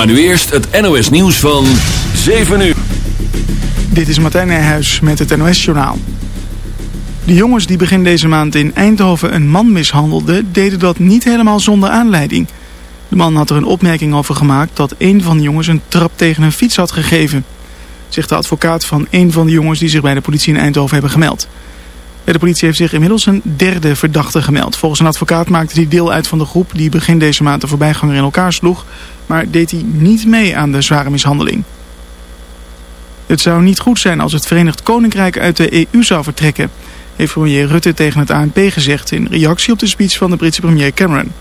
Maar nu eerst het NOS nieuws van 7 uur. Dit is Martijn Nijhuis met het NOS Journaal. De jongens die begin deze maand in Eindhoven een man mishandelden... deden dat niet helemaal zonder aanleiding. De man had er een opmerking over gemaakt... dat een van de jongens een trap tegen een fiets had gegeven. Zegt de advocaat van een van de jongens die zich bij de politie in Eindhoven hebben gemeld. De politie heeft zich inmiddels een derde verdachte gemeld. Volgens een advocaat maakte hij deel uit van de groep... die begin deze maand de voorbijganger in elkaar sloeg... maar deed hij niet mee aan de zware mishandeling. Het zou niet goed zijn als het Verenigd Koninkrijk uit de EU zou vertrekken heeft premier Rutte tegen het ANP gezegd in reactie op de speech van de Britse premier Cameron.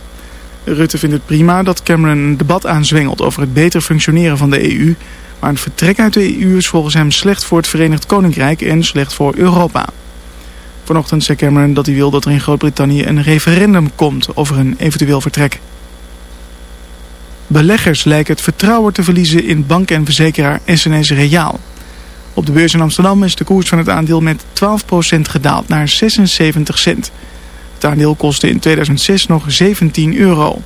Rutte vindt het prima dat Cameron een debat aanzwengelt over het beter functioneren van de EU, maar een vertrek uit de EU is volgens hem slecht voor het Verenigd Koninkrijk en slecht voor Europa. Vanochtend zei Cameron dat hij wil dat er in Groot-Brittannië een referendum komt over een eventueel vertrek. Beleggers lijken het vertrouwen te verliezen in bank- en verzekeraar SNS Reaal. Op de beurs in Amsterdam is de koers van het aandeel met 12% gedaald naar 76 cent. Het aandeel kostte in 2006 nog 17 euro.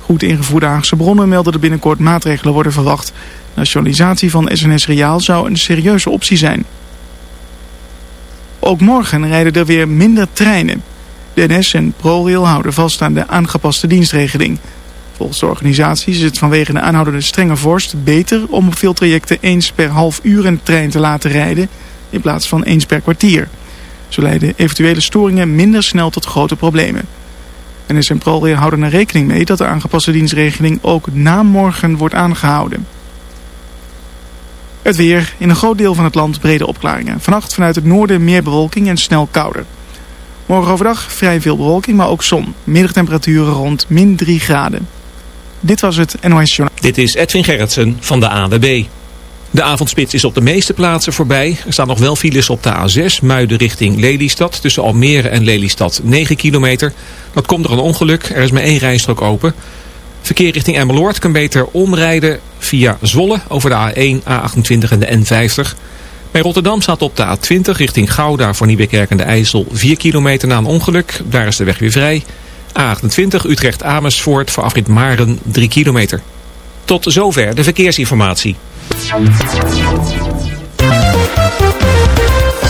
Goed ingevoerde Haagse bronnen melden dat binnenkort maatregelen worden verwacht. Nationalisatie van SNS Reaal zou een serieuze optie zijn. Ook morgen rijden er weer minder treinen. De NS en ProRail houden vast aan de aangepaste dienstregeling... Volgens de organisaties is het vanwege de aanhoudende strenge vorst beter om op veel trajecten eens per half uur een trein te laten rijden in plaats van eens per kwartier. Zo leiden eventuele storingen minder snel tot grote problemen. NS en ProRail houden er rekening mee dat de aangepaste dienstregeling ook na morgen wordt aangehouden. Het weer. In een groot deel van het land brede opklaringen. Vannacht vanuit het noorden meer bewolking en snel kouder. Morgen overdag vrij veel bewolking, maar ook zon. Middagtemperaturen rond min 3 graden. Dit was het NOS Journal. Dit is Edwin Gerritsen van de AWB. De avondspits is op de meeste plaatsen voorbij. Er staan nog wel files op de A6, Muiden richting Lelystad. Tussen Almere en Lelystad 9 kilometer. Dat komt door een ongeluk. Er is maar één rijstrook open. Verkeer richting Emmeloord kan beter omrijden via Zwolle over de A1, A28 en de N50. Bij Rotterdam staat op de A20 richting Gouda voor Nieuwekerk en de IJssel 4 kilometer na een ongeluk. Daar is de weg weer vrij. A28 Utrecht-Amersfoort voor afrit Maren 3 kilometer. Tot zover de verkeersinformatie.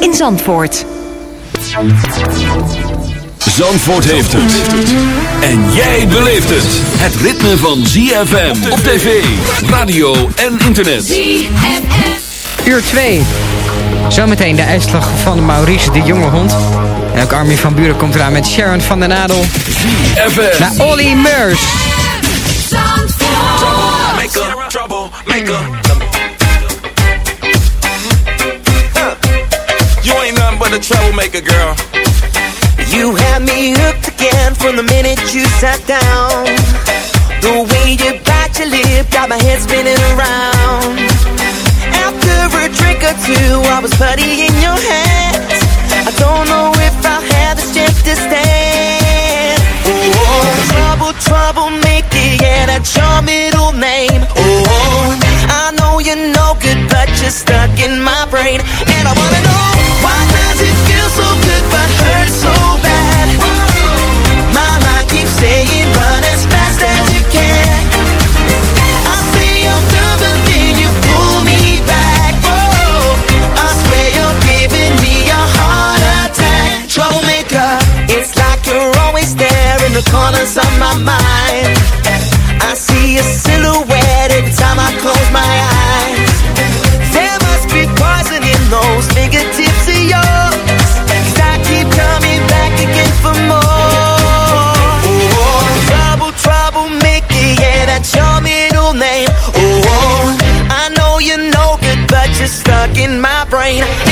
in Zandvoort. Zandvoort heeft het. En jij beleeft het. Het ritme van ZFM op tv, radio en internet. ZFM. Uur 2. Zometeen de uitslag van Maurice de Jonge Hond. En ook Armin van Buren komt eraan met Sharon van der Nadel. ZFM. Naar Olly Meurs. Zandvoort. Make up, trouble, make up. But a troublemaker, girl. You had me hooked again from the minute you sat down. The way you bite your lip got my head spinning around. After a drink or two, I was putty in your hands. I don't know if I have the strength to stand. Oh, trouble, troublemaker, yeah, that's your middle name. Oh, I you're no good, but you're stuck in my brain. And I wanna know why does it feel so good but hurt so bad? My mind keeps saying run as fast as you can. I say I'm done, but then you pull me back. Oh, I swear you're giving me a heart attack. Troublemaker, it's like you're always there in the corners of my mind. Brain.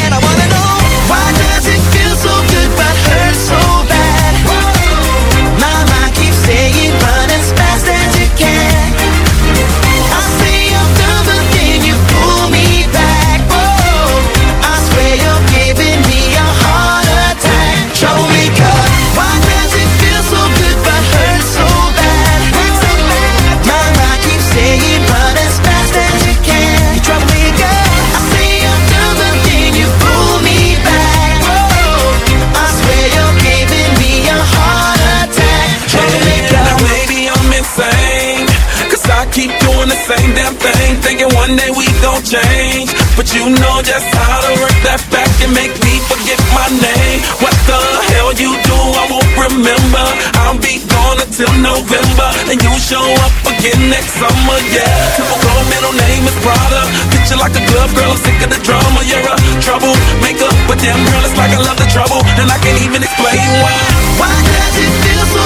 Change. But you know just how to work that back And make me forget my name. What the hell you do I won't remember. I'll be gone until November. And you show up again next summer, yeah. Typical middle name is Prada. Picture like a glove girl, I'm sick of the drama. You're a troublemaker But damn girl, it's like I love the trouble. And I can't even explain why. Why does it feel so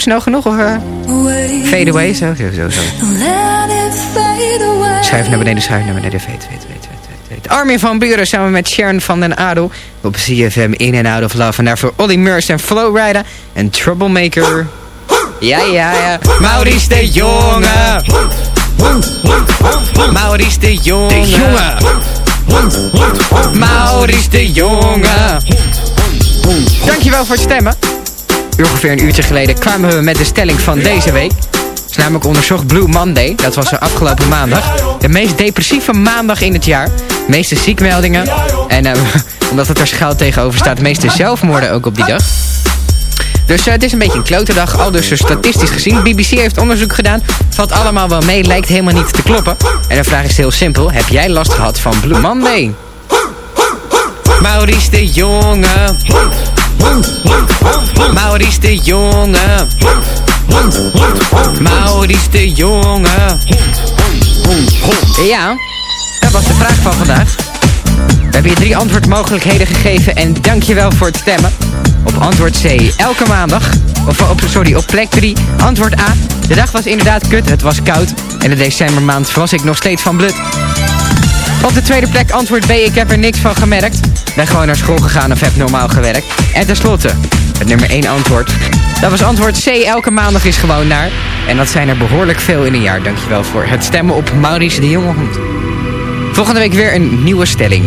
snel genoeg? Of uh, fade away? Zo, zo, zo. zo. Schuif naar beneden, schuif naar beneden. Fade, fade, fade, fade, fade. Armin van Buren samen met Sharon van den Adel. Op CFM In and Out of Love. En daarvoor Olly Murs en Flowrider. En Troublemaker. Ja, ja, ja. Maurice de Jonge. Maurice de Jonge. De Jonge. Maurice de Jonge. Dankjewel voor het stemmen. Ongeveer een uurtje geleden kwamen we met de stelling van deze week. Het is namelijk onderzocht Blue Monday. Dat was er afgelopen maandag. De meest depressieve maandag in het jaar. De meeste ziekmeldingen. En uh, omdat het er schuil tegenover staat, de meeste zelfmoorden ook op die dag. Dus uh, het is een beetje een klote dag, al dus statistisch gezien. BBC heeft onderzoek gedaan. Valt allemaal wel mee, lijkt helemaal niet te kloppen. En de vraag is heel simpel. Heb jij last gehad van Blue Monday? Maurice de Jonge. Maurice de Jonge. Maurice de Jonge. Ja, dat was de vraag van vandaag. We hebben je drie antwoordmogelijkheden gegeven en dankjewel voor het stemmen. Op antwoord C, elke maandag. Of sorry, op plek 3. Antwoord A, de dag was inderdaad kut, het was koud. En de decembermaand was ik nog steeds van blut. Op de tweede plek antwoord B, ik heb er niks van gemerkt. Ben gewoon naar school gegaan of heb normaal gewerkt. En tenslotte, het nummer 1 antwoord. Dat was antwoord C, elke maandag is gewoon naar. En dat zijn er behoorlijk veel in een jaar. Dankjewel voor het stemmen op Maurice de Jonge Hond. Volgende week weer een nieuwe stelling.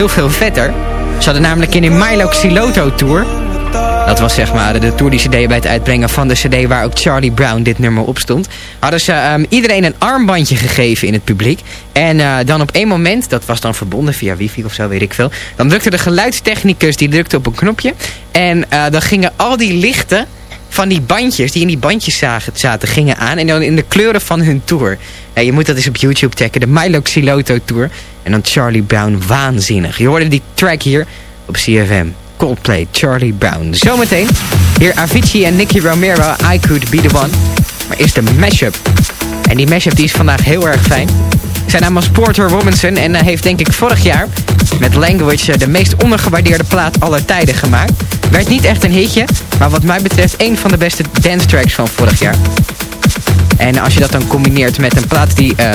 Heel veel vetter. Ze hadden namelijk in de Milo Xiloto Tour... Dat was zeg maar de tour die ze deden bij het uitbrengen van de cd... waar ook Charlie Brown dit nummer op stond. Hadden ze ehm, iedereen een armbandje gegeven in het publiek. En eh, dan op één moment, dat was dan verbonden via wifi of zo, weet ik veel... dan drukte de geluidstechnicus, die drukte op een knopje... en eh, dan gingen al die lichten van die bandjes, die in die bandjes zagen, zaten, gingen aan. En dan in de kleuren van hun tour. Ja, je moet dat eens op YouTube checken. De Milo Xiloto Tour. En dan Charlie Brown, waanzinnig. Je hoorde die track hier op CFM. Coldplay, Charlie Brown. Zometeen hier Avicii en Nicky Romero, I Could Be The One. Maar eerst de mashup. En die mashup die is vandaag heel erg fijn. Zijn naam was Porter Robinson en heeft denk ik vorig jaar met Language eh, de meest ondergewaardeerde plaat aller tijden gemaakt. Werd niet echt een hitje, maar wat mij betreft een van de beste dance tracks van vorig jaar. En als je dat dan combineert met een plaat die eh,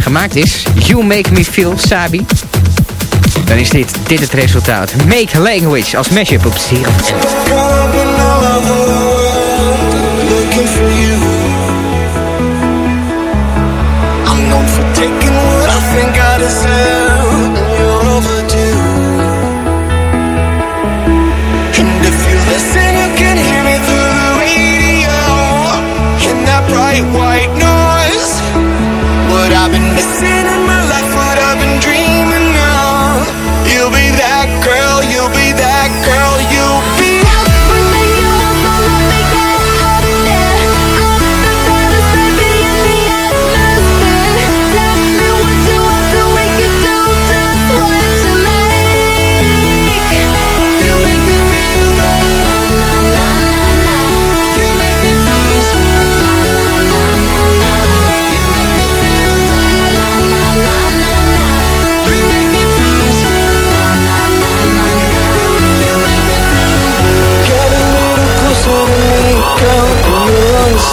gemaakt is, You Make Me Feel Sabi, dan is dit, dit het resultaat. Make Language als mashup op CFM. see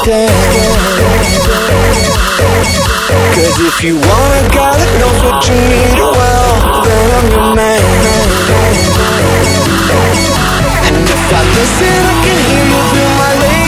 Cause if you want a guy that knows what you need well, then I'm your man. And if I listen, I can hear you through my radio.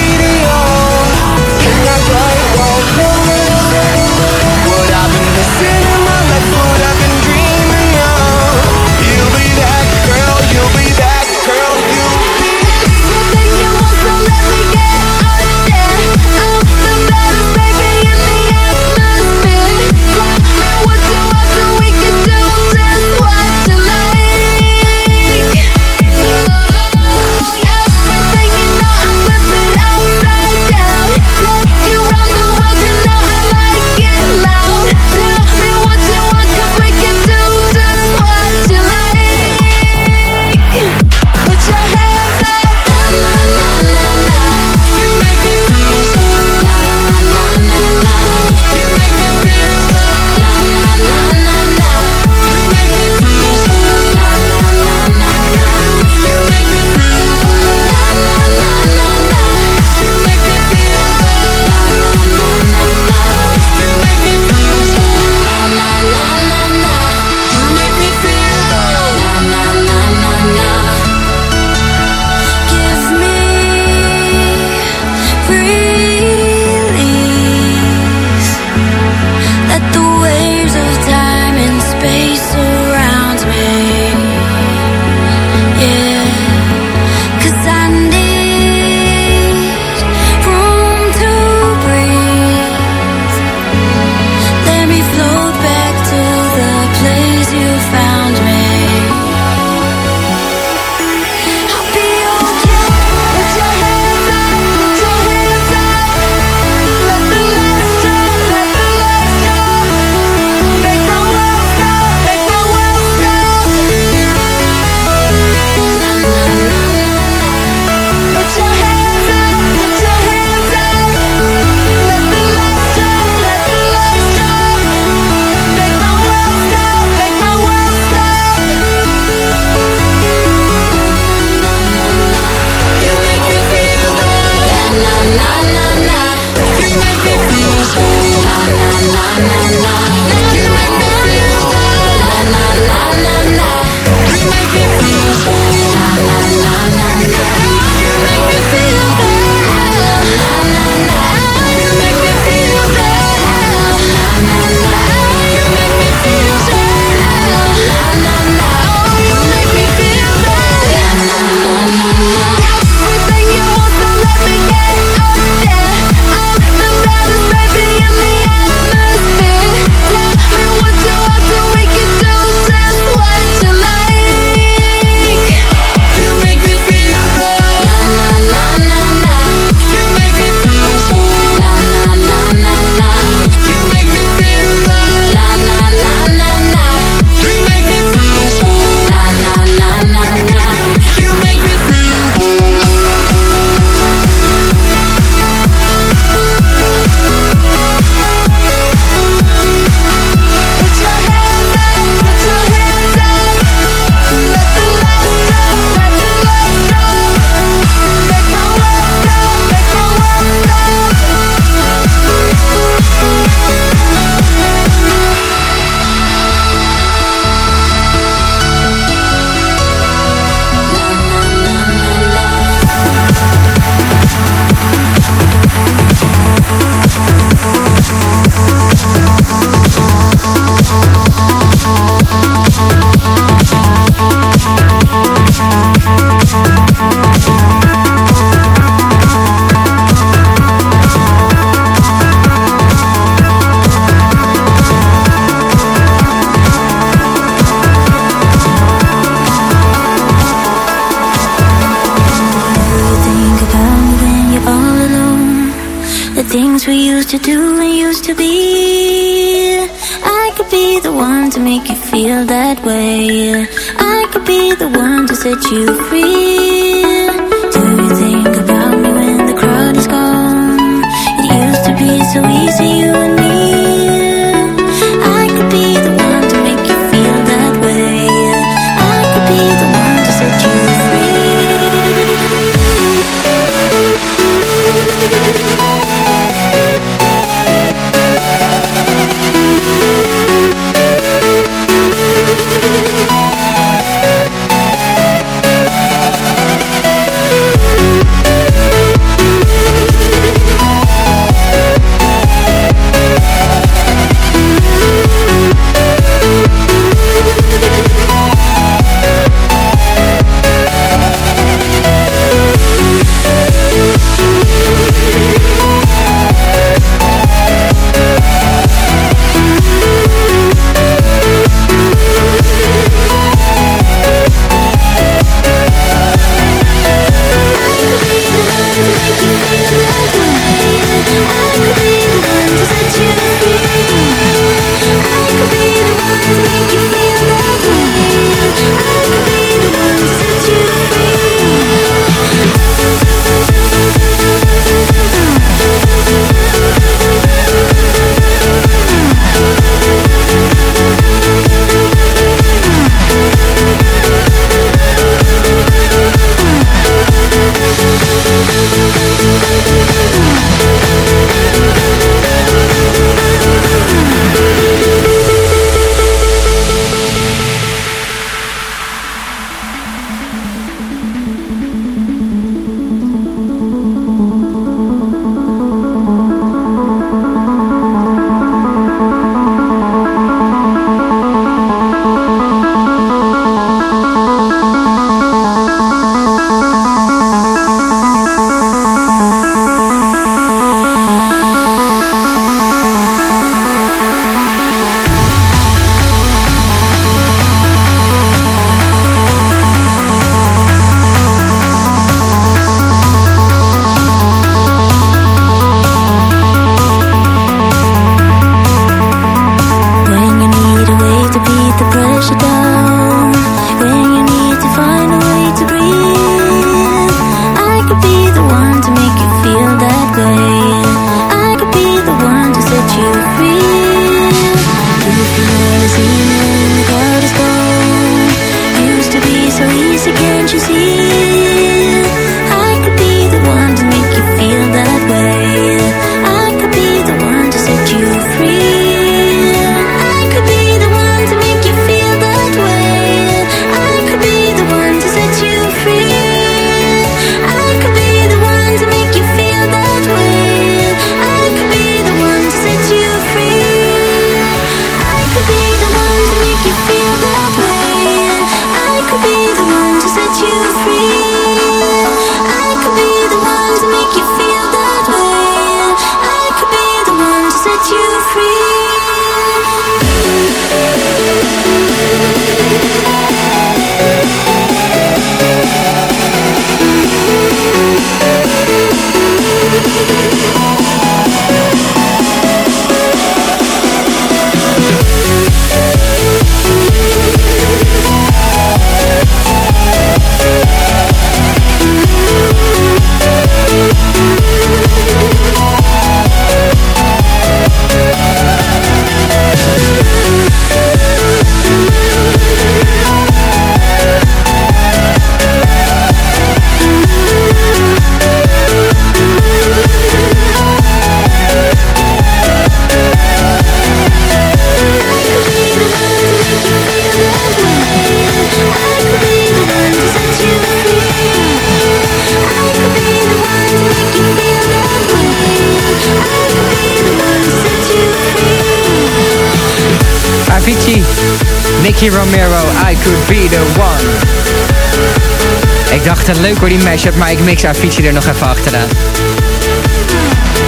Het Echt leuk hoor die mashup, maar ik mix haar fietsje er nog even achteraan.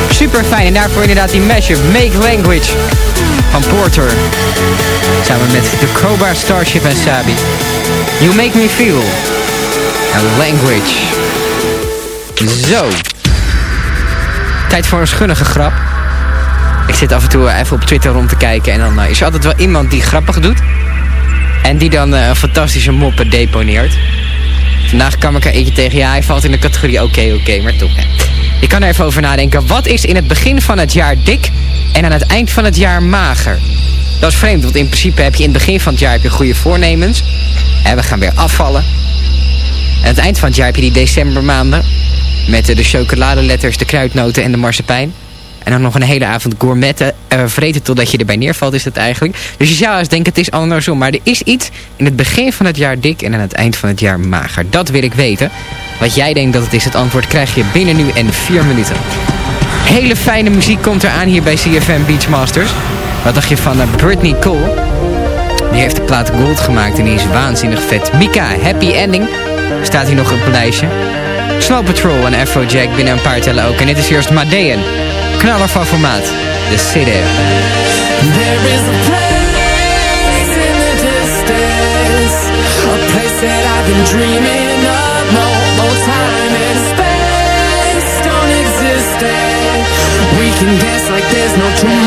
Super fijn en daarvoor inderdaad die mashup Make Language van Porter. Samen met de Cobra Starship en Sabi. You Make Me Feel. a Language. Zo. Tijd voor een schunnige grap. Ik zit af en toe even op Twitter rond te kijken en dan eh, is er altijd wel iemand die grappig doet. En die dan eh, een fantastische moppen deponeert. Vandaag kwam ik er eentje tegen. Ja, hij valt in de categorie oké, oké, maar toch. Hè. Je kan er even over nadenken. Wat is in het begin van het jaar dik en aan het eind van het jaar mager? Dat is vreemd, want in principe heb je in het begin van het jaar heb je goede voornemens. En we gaan weer afvallen. En aan het eind van het jaar heb je die decembermaanden. Met de chocoladeletters, de kruidnoten en de marsepein. En dan nog een hele avond gourmetten. eh vreten totdat je erbij neervalt is dat eigenlijk. Dus je zou eens denken het is andersom. Maar er is iets in het begin van het jaar dik en aan het eind van het jaar mager. Dat wil ik weten. Wat jij denkt dat het is, het antwoord krijg je binnen nu en vier minuten. Hele fijne muziek komt eraan hier bij CFM Beachmasters. Wat dacht je van eh, Britney Cole? Die heeft de plaat Gold gemaakt en die is waanzinnig vet. Mika, Happy Ending. Staat hier nog op het lijstje. Snow Patrol en Afrojack binnen een paar tellen ook. En dit is eerst Madeon. Knaller van formaat. The City. There is a place in the distance, a place that I've been dreaming of. No, no time and space don't exist. We can dance like there's no tomorrow.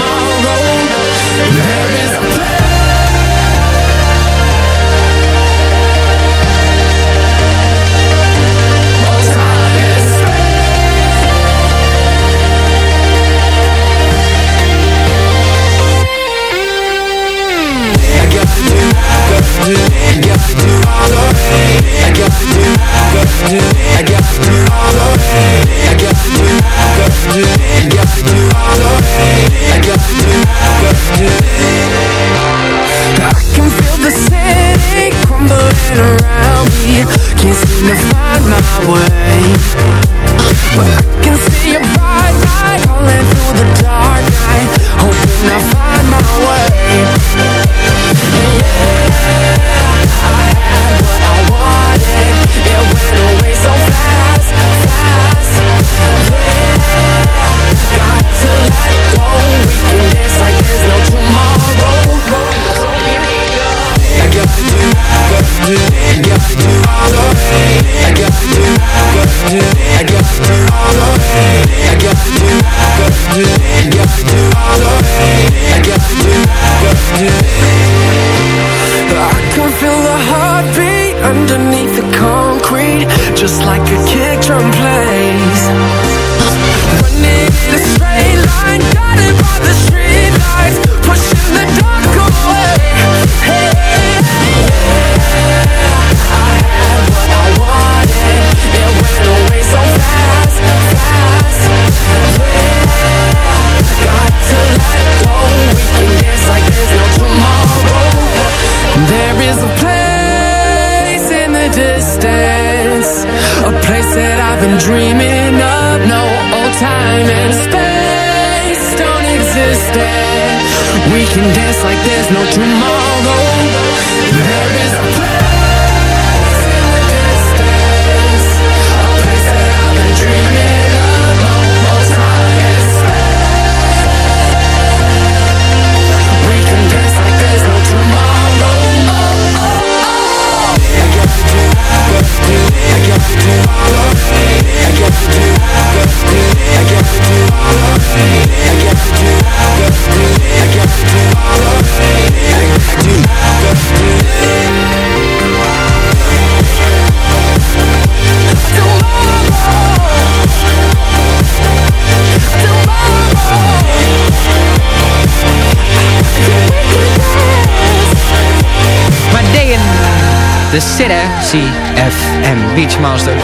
City. CFM Beachmasters.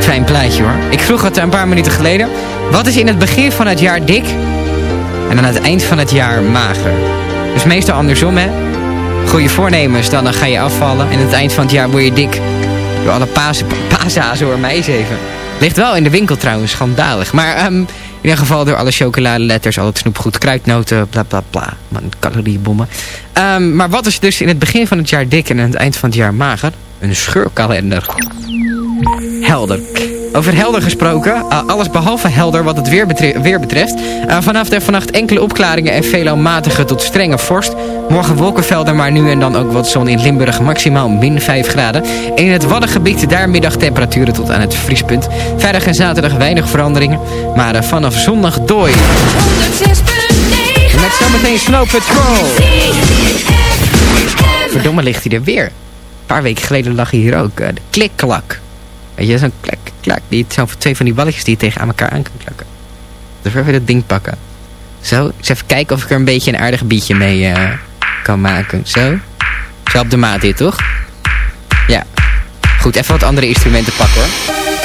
Fijn plaatje hoor. Ik vroeg het een paar minuten geleden. Wat is in het begin van het jaar dik en aan het eind van het jaar mager? Dus meestal andersom hè. Goede voornemens, dan, dan ga je afvallen. En aan het eind van het jaar word je dik. Door alle paas, paashazen hoor, mij even. Ligt wel in de winkel trouwens, schandalig. Maar in ieder geval door alle chocoladeletters, al het snoepgoed, kruidnoten, bla bla bla. Man, caloriebommen. Ehm, maar wat is dus in het begin van het jaar dik en aan het eind van het jaar mager? Een scheurkalender. Helder. Over helder gesproken, eh, alles behalve helder wat het weer, betre- weer betreft. Eh, vanaf de vannacht enkele opklaringen en veelal matige tot strenge vorst. Morgen wolkenvelden, maar nu en dan ook wat zon in Limburg, maximaal min 5 graden. En in het Waddengebied daar middagtemperaturen tot aan het vriespunt. Vrijdag en zaterdag weinig veranderingen, maar eh, vanaf zondag dooi. Met zometeen Snow Patrol. Verdomme ligt hij er weer. Een paar weken geleden lag hij hier ook. de klikklak. Weet je, zo'n klak, klak. Die, zo twee van die balletjes die je tegen aan elkaar aan kan klakken. Dus even dat ding pakken. Zo, eens even kijken of ik er een beetje een aardig bietje mee eh, kan maken. Zo. Zo op de maat dit, toch? Ja. Goed, even wat andere instrumenten pakken hoor.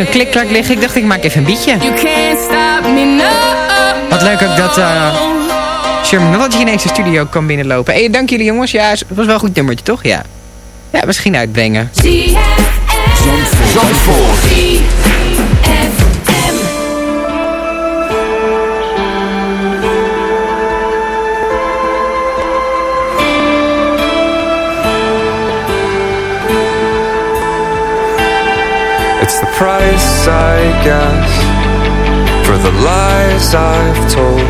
Een klikklak liggen. Ik dacht, ik maak even een bietje. You can't stop me, no. Wat leuk ook dat eh Sherman Melody ineens de studio kan binnenlopen. Hey, dank jullie jongens. Ja, het was wel een goed nummertje, toch? Ja. Ja, misschien uitbrengen. Price, I guess, for the lies I've told.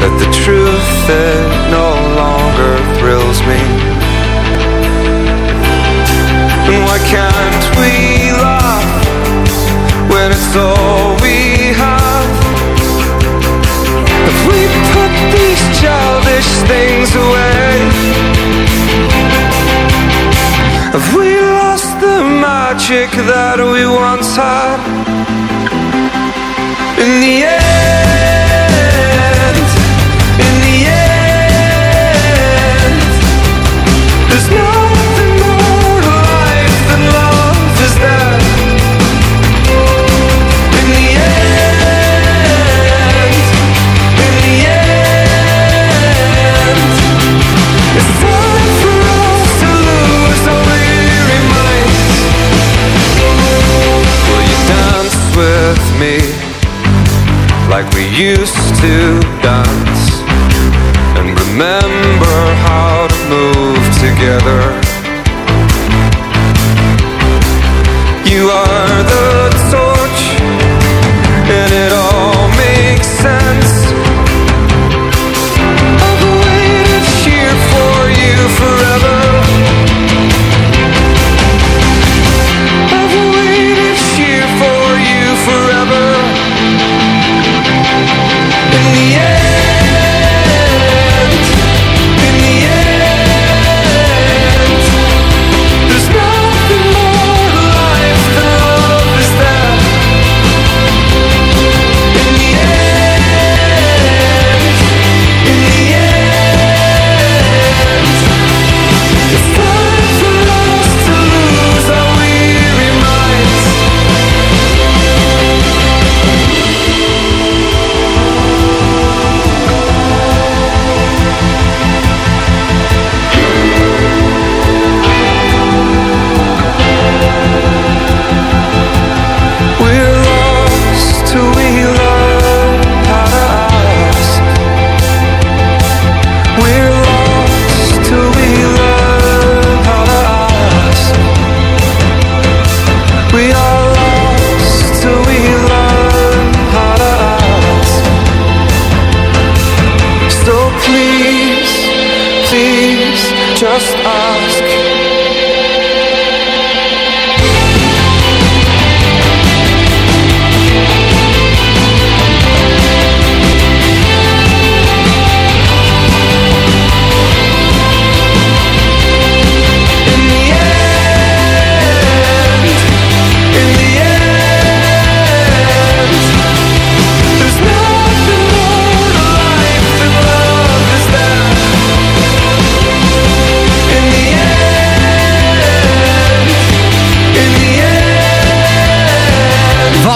That the truth, it no longer thrills me. Why can't we laugh when it's all we have? If we put these childish things away, have we magic that we once had? In the end,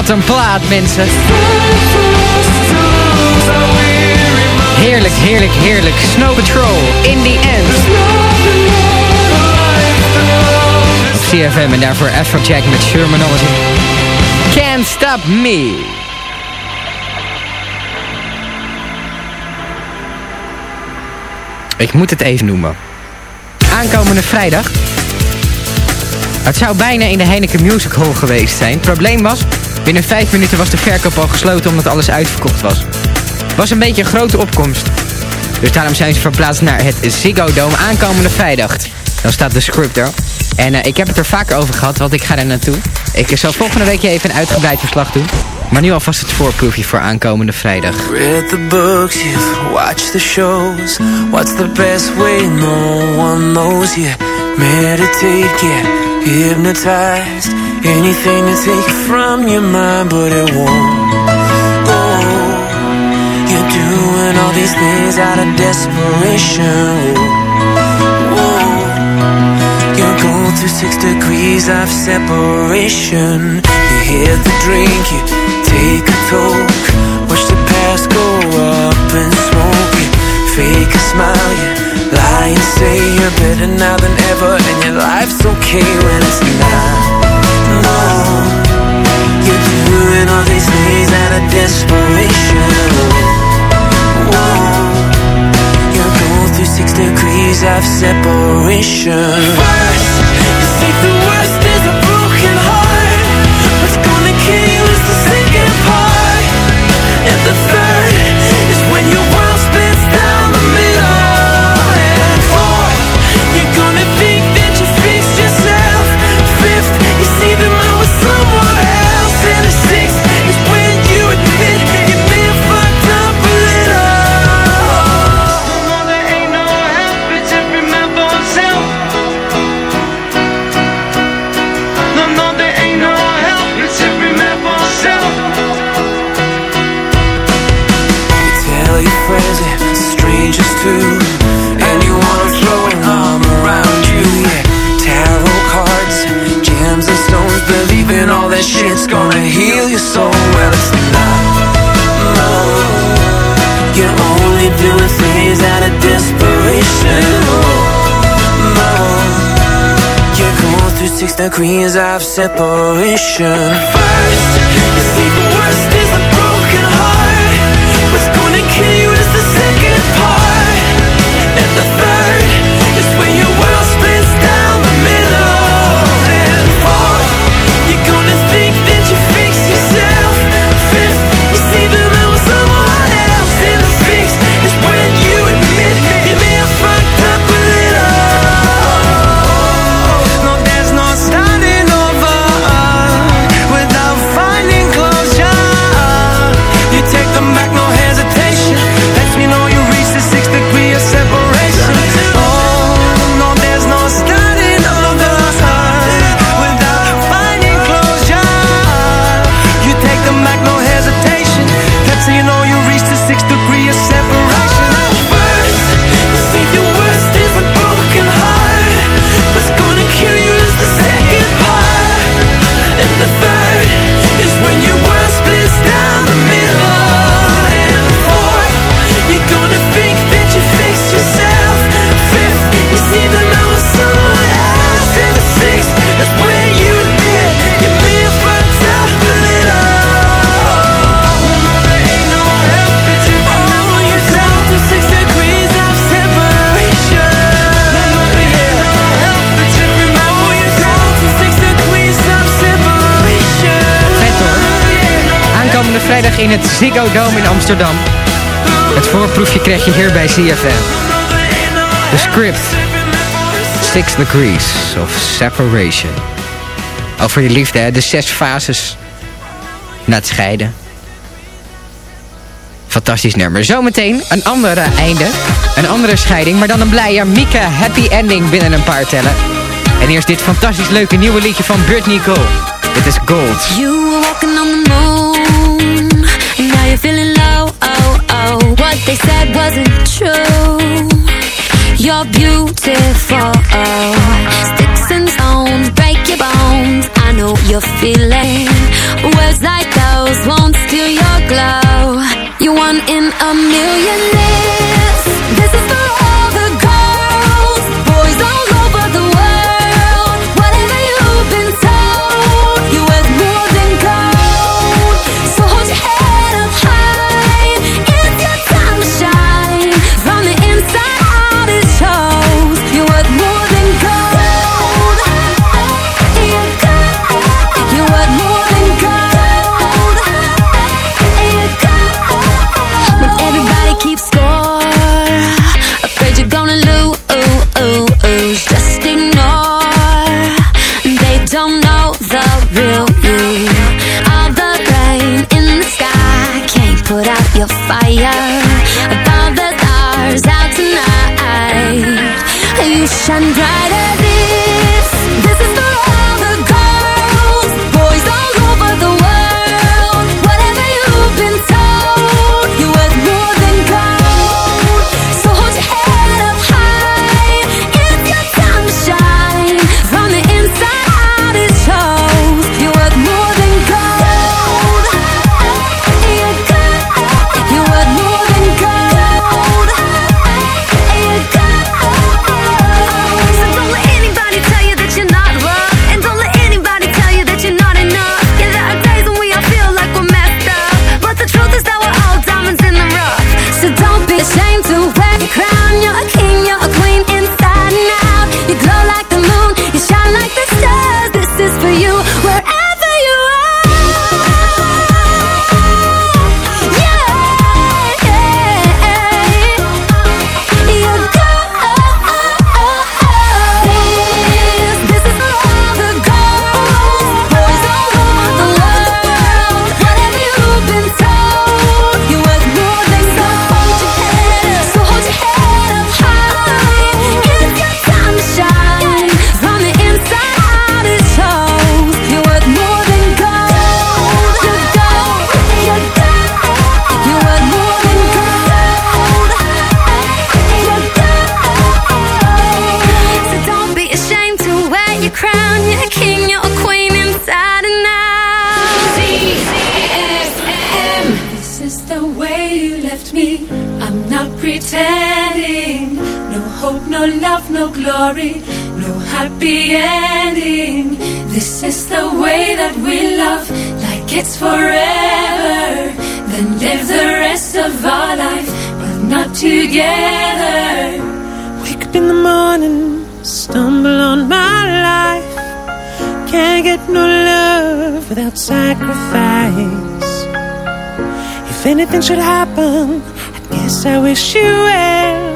Wat een plaat, mensen. Heerlijk, heerlijk, heerlijk. Snow Patrol, in the end. Op CFM en daarvoor Afrojack met Shermanology. Can't Stop Me. Ik moet het even noemen. Aankomende vrijdag het zou bijna in de Heineken Music Hall geweest zijn. Het probleem was, binnen vijf minuten was de verkoop al gesloten omdat alles uitverkocht was. Was een beetje een grote opkomst. Dus daarom zijn ze verplaatst naar het Ziggo Dome aankomende vrijdag. Dan staat de script er. En eh, ik heb het er vaker over gehad, want ik ga er naartoe. Ik zal volgende week even een uitgebreid verslag doen. Maar nu alvast het voorproefje voor aankomende vrijdag. Read the books, you've the shows. What's the best way? No one knows you. Meditate, get hypnotized. Anything to take it from your mind, but it won't. Oh, you're doing all these things out of desperation. Whoa, you're going through six degrees of separation. You hit the drink, you take a toke. Watch the past go up in smoke. You fake a smile, you lie and say you're better now than ever, and your life's okay when it's not. No, you're doing all these things out of desperation. Whoa, you're going through six degrees of separation. First, you think the believing all that shit's gonna heal your soul. Well, it's not. No, you're only doing things out of desperation. No, you're going through six degrees of separation. First, you in het Ziggo Dome in Amsterdam. Het voorproefje krijg je hier bij CFM. De script. Six Degrees of Separation. Over je liefde, hè? de zes fases na het scheiden. Fantastisch nummer. Zometeen een andere einde. Een andere scheiding, maar dan een blije Mika happy ending binnen een paar tellen. En eerst dit fantastisch leuke nieuwe liedje van Britney Cole. Dit is Gold. You walking on the moon. you're feeling low, oh, oh. What they said wasn't true. You're beautiful, oh. Sticks and stones break your bones. I know you're feeling Words like those won't steal your glow. You're one in a million lives. This is for one nothing should happen. I guess I wish you well.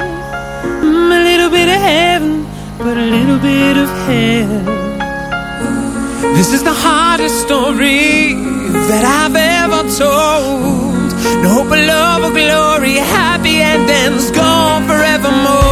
Mm, A little bit of heaven But a little bit of hell. This is the hardest story That I've ever told. No hope of love or glory. Happy endings gone forevermore.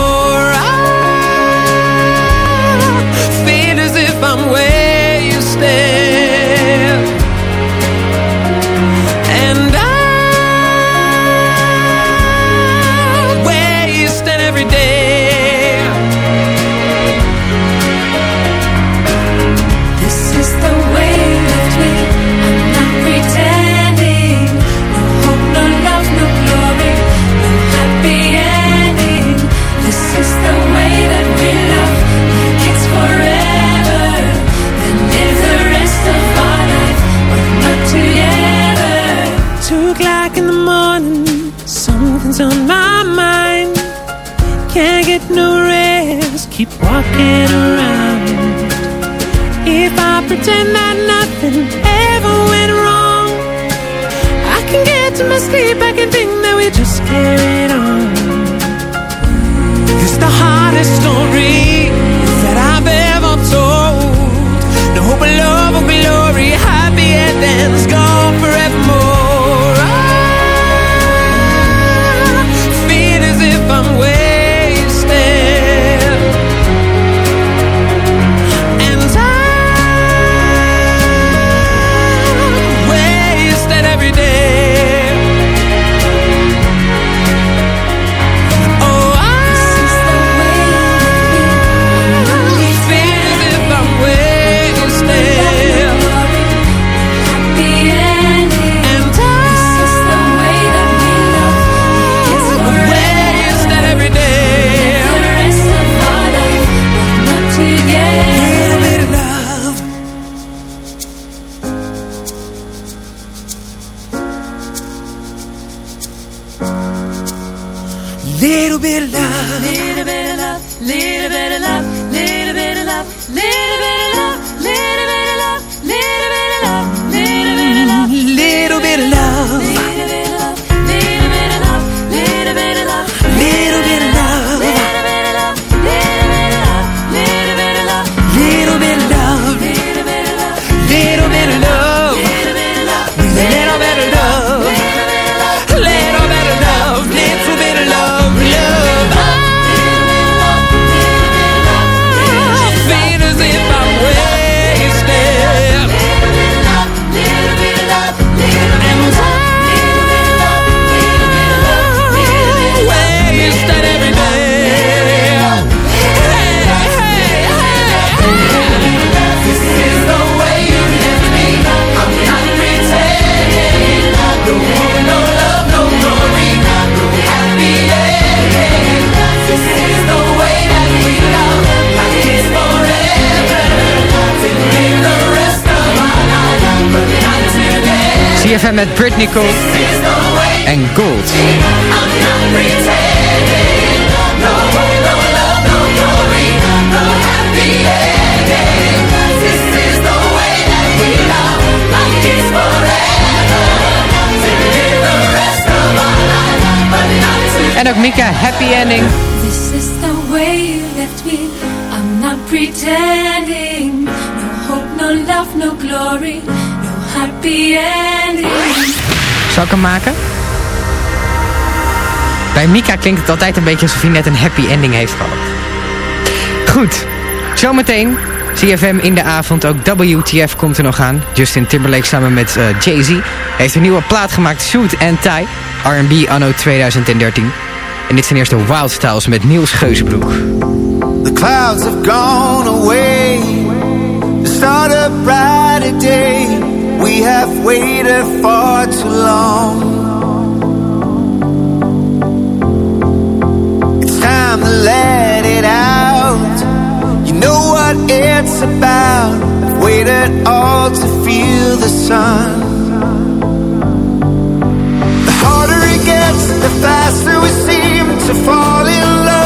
looking around. If I pretend that nothing ever went wrong, I can get to my sleep, I can think that we just carried on. It's the hardest story that I've ever told. No hope of love or glory, happy endings gone. No love, no glory, no happy ending. Zal ik hem maken? Bij Mika klinkt het altijd een beetje alsof hij net een happy ending heeft gehad. Goed, zometeen CFM in de avond. Ook WTF komt er nog aan. Justin Timberlake samen met eh, Jay-Z heeft een nieuwe plaat gemaakt. Shoot and Tie. R&B anno 2013. En dit zijn eerst de Wild Styles met Niels Geuzenbroek. The clouds have gone away start a brighter day. We have waited far too long. It's time to let it out. You know what it's about. Waited all to feel the sun. The harder it gets, the faster we seem to fall in love.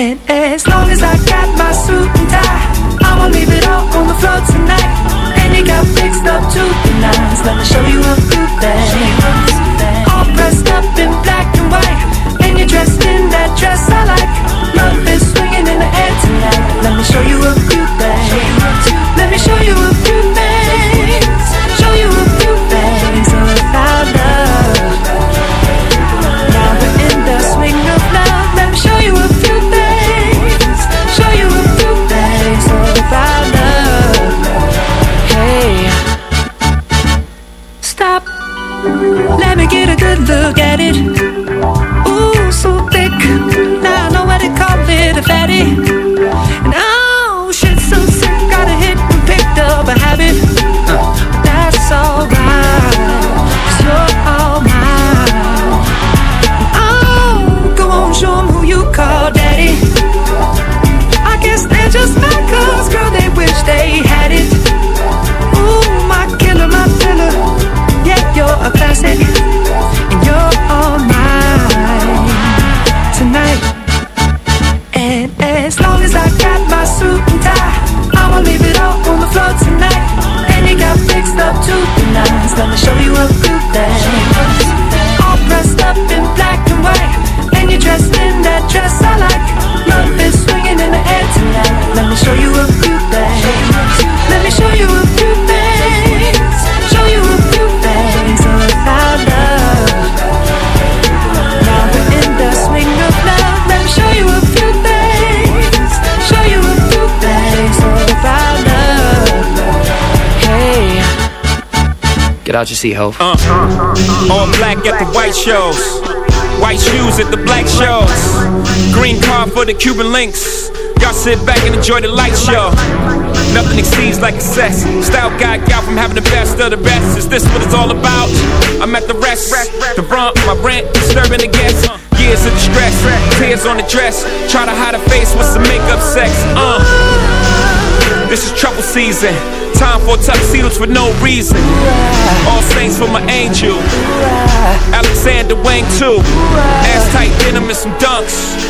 And as long as I got my suit and tie, I'ma leave it all on the floor tonight. And you got fixed up to the nines. Let me show you a few things. All dressed up in black and white. And you're dressed in that dress I like. Love is swinging in the air tonight. Let me show you a few things. Let me show you a few show you a few things. Let me show you a few things. Show you a few things about love. Now we're in the swing of love. Let me show you a few things. Show you a few things about love. Hey. Get out your seat, ho. Uh, all black at the white shows. White shoes at the black shows. Green car for the Cuban links. Y'all sit back and enjoy the light show. Nothing exceeds like excess. Style guy, gal from having the best of the best. Is this what it's all about? I'm at the rest. The front, my rent, disturbing the guests. Years of distress, tears on the dress. Try to hide a face with some makeup sex. Uh. This is trouble season. Time for tuxedos for no reason. All saints for my angel. Alexander Wang too. Ass tight denim and some dunks.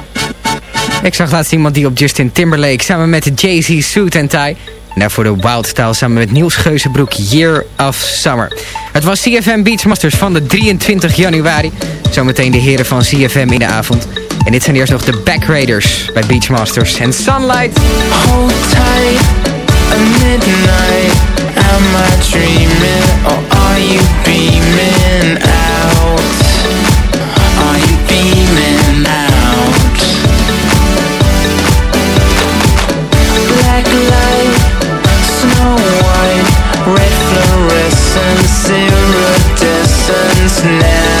Ik zag laatst iemand die op Justin Timberlake samen met de Jay-Z Suit and Tie. En daarvoor de Wild Style samen met Niels Geuzenbroek Year of Summer. Het was CFM Beachmasters van de 23 januari. Zometeen de heren van CFM in de avond. En dit zijn eerst nog de Back Raiders bij Beachmasters en Sunlight. Hold tight, a midnight. Am I dreaming or are you beaming now.